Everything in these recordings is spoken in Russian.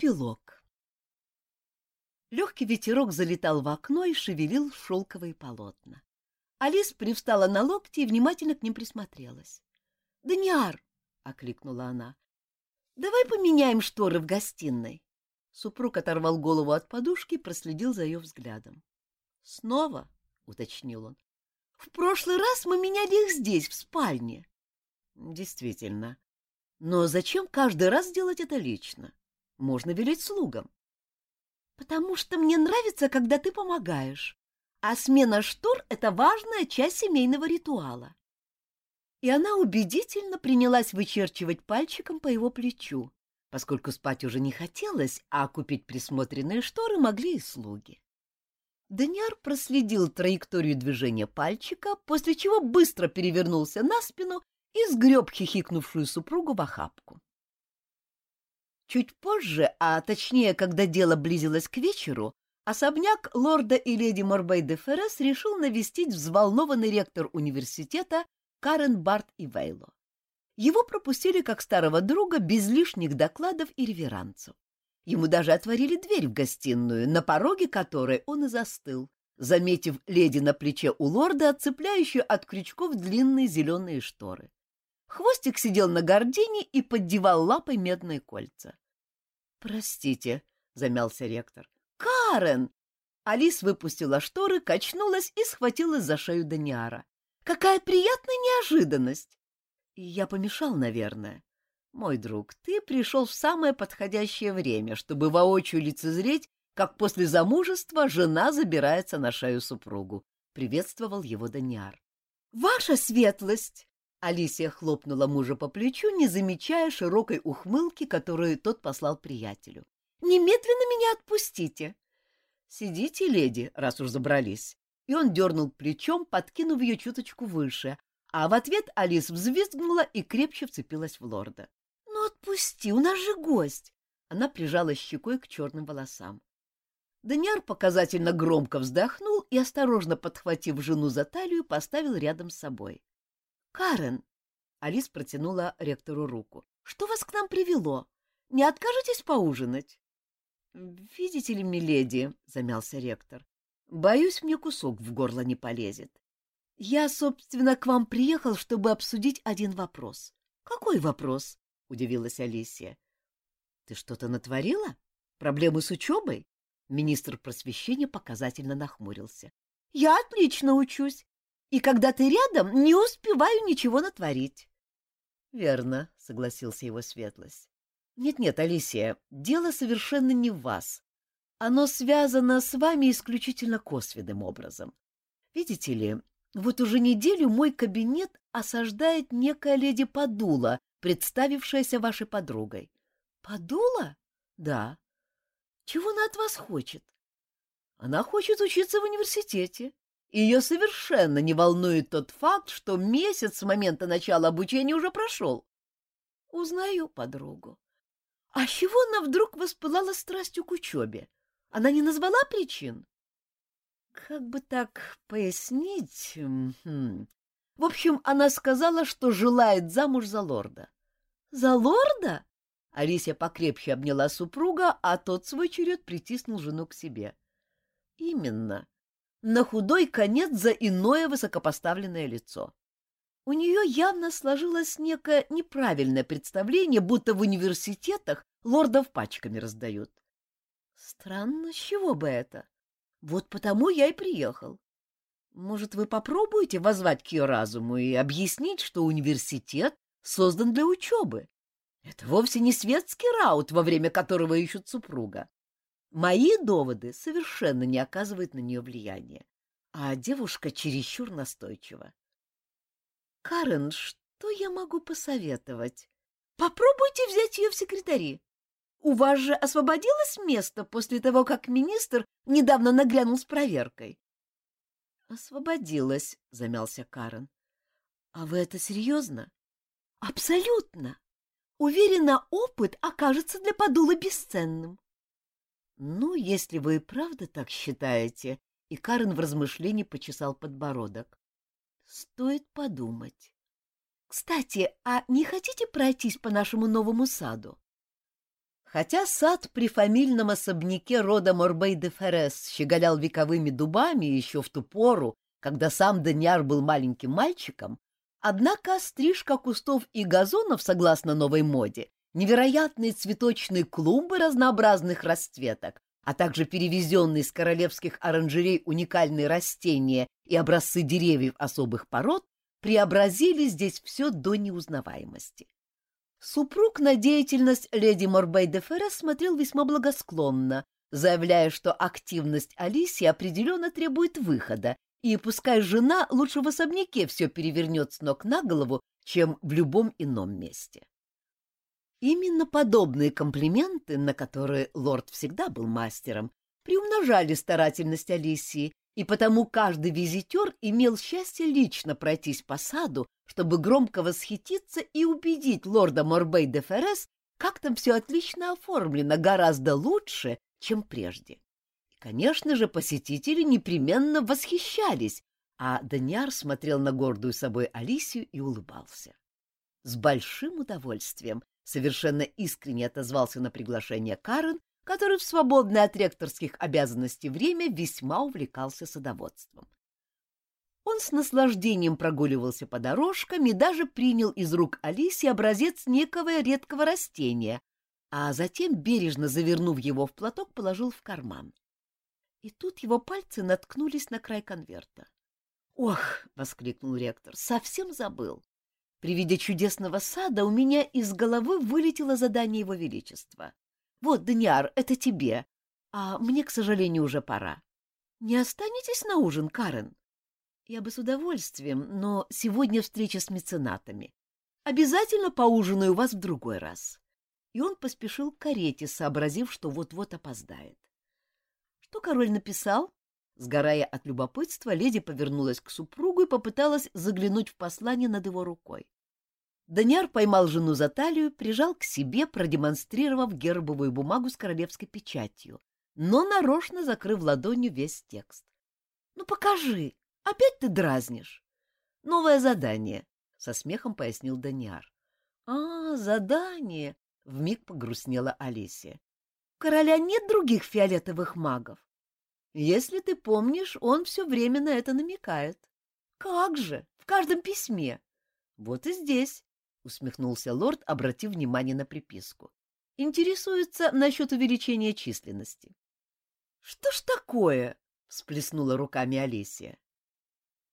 Эпилог Легкий ветерок залетал в окно и шевелил шелковые полотна. Алис привстала на локти и внимательно к ним присмотрелась. — Даниар! — окликнула она. — Давай поменяем шторы в гостиной. Супруг оторвал голову от подушки и проследил за ее взглядом. — Снова? — уточнил он. — В прошлый раз мы меняли их здесь, в спальне. — Действительно. Но зачем каждый раз делать это лично? Можно велеть слугам. — Потому что мне нравится, когда ты помогаешь. А смена штор — это важная часть семейного ритуала. И она убедительно принялась вычерчивать пальчиком по его плечу, поскольку спать уже не хотелось, а купить присмотренные шторы могли и слуги. Даниар проследил траекторию движения пальчика, после чего быстро перевернулся на спину и сгреб хихикнувшую супругу в охапку. Чуть позже, а точнее, когда дело близилось к вечеру, Особняк лорда и леди Морбей де Феррес решил навестить взволнованный ректор университета Карен Барт и Вейло. Его пропустили как старого друга без лишних докладов и реверансов. Ему даже отворили дверь в гостиную, на пороге которой он и застыл, заметив леди на плече у лорда, отцепляющую от крючков длинные зеленые шторы. Хвостик сидел на гордине и поддевал лапой медные кольца. — Простите, — замялся ректор, Карен!» Алис выпустила шторы, качнулась и схватилась за шею Даниара. «Какая приятная неожиданность!» «Я помешал, наверное. Мой друг, ты пришел в самое подходящее время, чтобы воочию лицезреть, как после замужества жена забирается на шею супругу», — приветствовал его Даниар. «Ваша светлость!» Алисия хлопнула мужа по плечу, не замечая широкой ухмылки, которую тот послал приятелю. Немедленно меня отпустите. Сидите, леди, раз уж забрались. И он дернул плечом, подкинув ее чуточку выше, а в ответ Алис взвизгнула и крепче вцепилась в лорда. — Ну отпусти, у нас же гость! Она прижала щекой к черным волосам. Даниар показательно громко вздохнул и, осторожно подхватив жену за талию, поставил рядом с собой. — Карен! — Алис протянула ректору руку. — Что вас к нам привело? Не откажетесь поужинать? Видите ли, миледи, замялся ректор. Боюсь, мне кусок в горло не полезет. Я, собственно, к вам приехал, чтобы обсудить один вопрос. Какой вопрос? удивилась Алисия. Ты что-то натворила? Проблемы с учебой? Министр просвещения показательно нахмурился. Я отлично учусь, и когда ты рядом, не успеваю ничего натворить. Верно, согласился его светлость. Нет-нет, Алисия, дело совершенно не в вас. Оно связано с вами исключительно косвенным образом. Видите ли, вот уже неделю мой кабинет осаждает некая леди Падула, представившаяся вашей подругой. Падула? Да. Чего она от вас хочет? Она хочет учиться в университете. Ее совершенно не волнует тот факт, что месяц с момента начала обучения уже прошел. Узнаю подругу. А чего она вдруг воспылала страстью к учебе? Она не назвала причин? Как бы так пояснить? В общем, она сказала, что желает замуж за лорда. За лорда? Алисия покрепче обняла супруга, а тот свой черед притиснул жену к себе. Именно. На худой конец за иное высокопоставленное лицо. У нее явно сложилось некое неправильное представление, будто в университетах лордов пачками раздают. Странно, с чего бы это? Вот потому я и приехал. Может, вы попробуете воззвать к ее разуму и объяснить, что университет создан для учебы? Это вовсе не светский раут, во время которого ищут супруга. Мои доводы совершенно не оказывают на нее влияния, а девушка чересчур настойчива. Карен, что я могу посоветовать? Попробуйте взять ее в секретари. У вас же освободилось место после того, как министр недавно наглянул с проверкой. Освободилось, замялся Карен. А вы это серьезно? Абсолютно. Уверена, опыт окажется для подула бесценным. Ну, если вы и правда так считаете, и Карен в размышлении почесал подбородок. Стоит подумать. Кстати, а не хотите пройтись по нашему новому саду? Хотя сад при фамильном особняке рода Морбей де Ферес щеголял вековыми дубами еще в ту пору, когда сам Даниар был маленьким мальчиком, однако стрижка кустов и газонов, согласно новой моде, невероятные цветочные клумбы разнообразных расцветок, а также перевезенные из королевских оранжерей уникальные растения и образцы деревьев особых пород преобразили здесь все до неузнаваемости. Супруг на деятельность леди Морбей де Феррес смотрел весьма благосклонно, заявляя, что активность Алисии определенно требует выхода, и пускай жена лучше в особняке все перевернет с ног на голову, чем в любом ином месте. Именно подобные комплименты, на которые лорд всегда был мастером, приумножали старательность Алисии и потому каждый визитер имел счастье лично пройтись по саду, чтобы громко восхититься и убедить лорда Морбей де Феррес, как там все отлично оформлено, гораздо лучше, чем прежде. И, конечно же, посетители непременно восхищались, а Даниар смотрел на гордую собой Алисию и улыбался. С большим удовольствием совершенно искренне отозвался на приглашение Карен который в свободное от ректорских обязанностей время весьма увлекался садоводством. Он с наслаждением прогуливался по дорожкам и даже принял из рук Алиси образец некого редкого растения, а затем, бережно завернув его в платок, положил в карман. И тут его пальцы наткнулись на край конверта. «Ох!» — воскликнул ректор. «Совсем забыл. При виде чудесного сада у меня из головы вылетело задание его величества. Вот, Даниар, это тебе. А мне, к сожалению, уже пора. Не останетесь на ужин, Карен? Я бы с удовольствием, но сегодня встреча с меценатами. Обязательно поужинаю вас в другой раз. И он поспешил к карете, сообразив, что вот-вот опоздает. Что король написал? Сгорая от любопытства, леди повернулась к супругу и попыталась заглянуть в послание над его рукой. Даниар поймал жену за талию, прижал к себе, продемонстрировав гербовую бумагу с королевской печатью, но нарочно закрыв ладонью весь текст. — Ну покажи, опять ты дразнишь. — Новое задание, — со смехом пояснил Даниар. — А, задание, — вмиг погрустнела У короля нет других фиолетовых магов. Если ты помнишь, он все время на это намекает. — Как же, в каждом письме. Вот и здесь усмехнулся лорд, обратив внимание на приписку. Интересуется насчет увеличения численности. Что ж такое? всплеснула руками Олеся.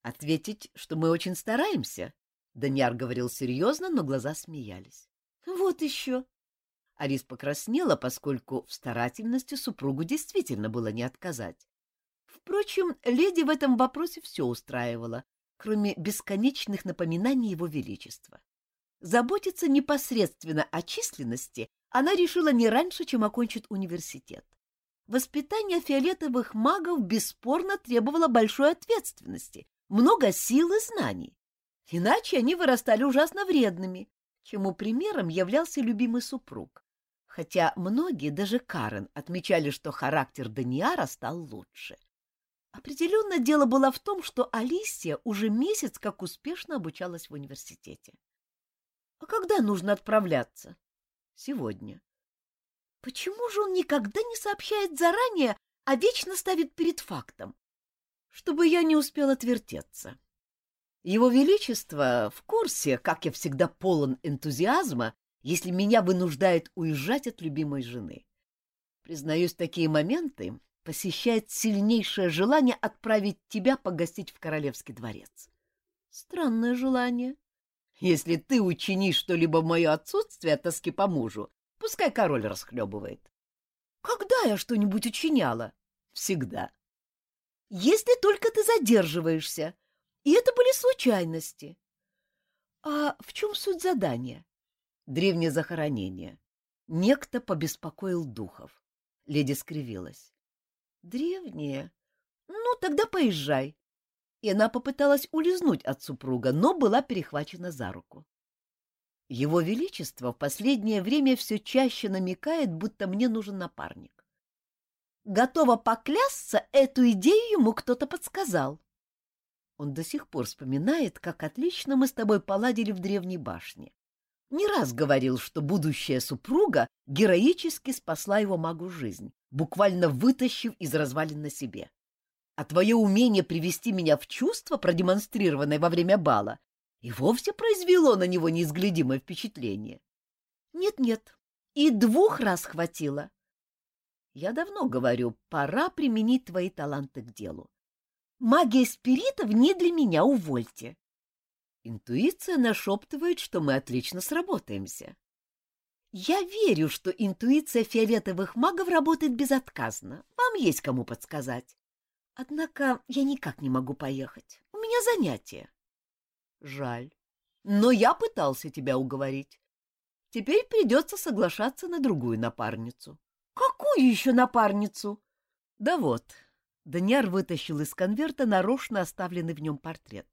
Ответить, что мы очень стараемся. Даниар говорил серьезно, но глаза смеялись. Вот еще. Алис покраснела, поскольку в старательности супругу действительно было не отказать. Впрочем, леди в этом вопросе все устраивало, кроме бесконечных напоминаний его величества. Заботиться непосредственно о численности она решила не раньше, чем окончит университет. Воспитание фиолетовых магов бесспорно требовало большой ответственности, много сил и знаний. Иначе они вырастали ужасно вредными, чему примером являлся любимый супруг. Хотя многие, даже Карен, отмечали, что характер Даниара стал лучше. Определенно дело было в том, что Алисия уже месяц как успешно обучалась в университете. А когда нужно отправляться? Сегодня. Почему же он никогда не сообщает заранее, а вечно ставит перед фактом? Чтобы я не успел отвертеться. Его Величество в курсе, как я всегда полон энтузиазма, если меня вынуждает уезжать от любимой жены. Признаюсь, такие моменты посещает сильнейшее желание отправить тебя погостить в королевский дворец. Странное желание. Если ты учинишь что-либо в мое отсутствие от тоски по мужу, пускай король расхлебывает. Когда я что-нибудь учиняла? Всегда. Если только ты задерживаешься. И это были случайности. А в чем суть задания? Древнее захоронение. Некто побеспокоил духов. Леди скривилась. Древнее? Ну, тогда поезжай и она попыталась улизнуть от супруга, но была перехвачена за руку. Его Величество в последнее время все чаще намекает, будто мне нужен напарник. Готова поклясться, эту идею ему кто-то подсказал. Он до сих пор вспоминает, как отлично мы с тобой поладили в древней башне. Не раз говорил, что будущая супруга героически спасла его магу жизнь, буквально вытащив из развалин на себе. А твое умение привести меня в чувство, продемонстрированное во время бала, и вовсе произвело на него неизглядимое впечатление. Нет-нет, и двух раз хватило. Я давно говорю, пора применить твои таланты к делу. Магия спиритов не для меня, увольте. Интуиция нашептывает, что мы отлично сработаемся. Я верю, что интуиция фиолетовых магов работает безотказно. Вам есть кому подсказать. Однако я никак не могу поехать. У меня занятие. Жаль. Но я пытался тебя уговорить. Теперь придется соглашаться на другую напарницу. Какую еще напарницу? Да вот. Даниар вытащил из конверта нарочно оставленный в нем портрет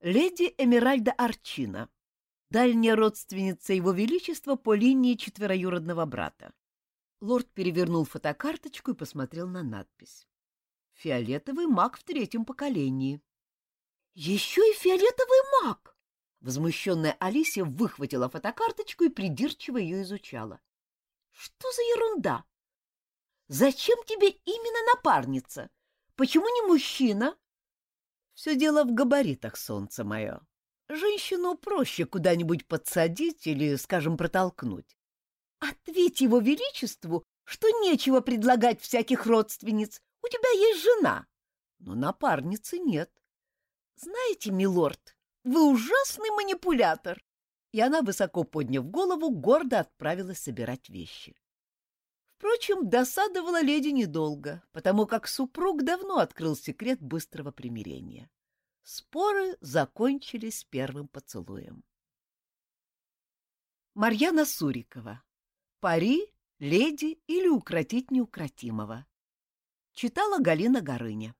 леди Эмиральда Арчина, дальняя родственница его величества по линии четвероюродного брата. Лорд перевернул фотокарточку и посмотрел на надпись. «Фиолетовый маг в третьем поколении». «Еще и фиолетовый маг!» Возмущенная Алисия выхватила фотокарточку и придирчиво ее изучала. «Что за ерунда? Зачем тебе именно напарница? Почему не мужчина?» Все дело в габаритах, солнце мое. Женщину проще куда-нибудь подсадить или, скажем, протолкнуть. Ответь его величеству, что нечего предлагать всяких родственниц. У тебя есть жена, но напарницы нет. Знаете, милорд, вы ужасный манипулятор. И она, высоко подняв голову, гордо отправилась собирать вещи. Впрочем, досадовала леди недолго, потому как супруг давно открыл секрет быстрого примирения. Споры закончились первым поцелуем. Марьяна Сурикова. Пари, леди или укротить неукротимого. Читала Галина Горыня.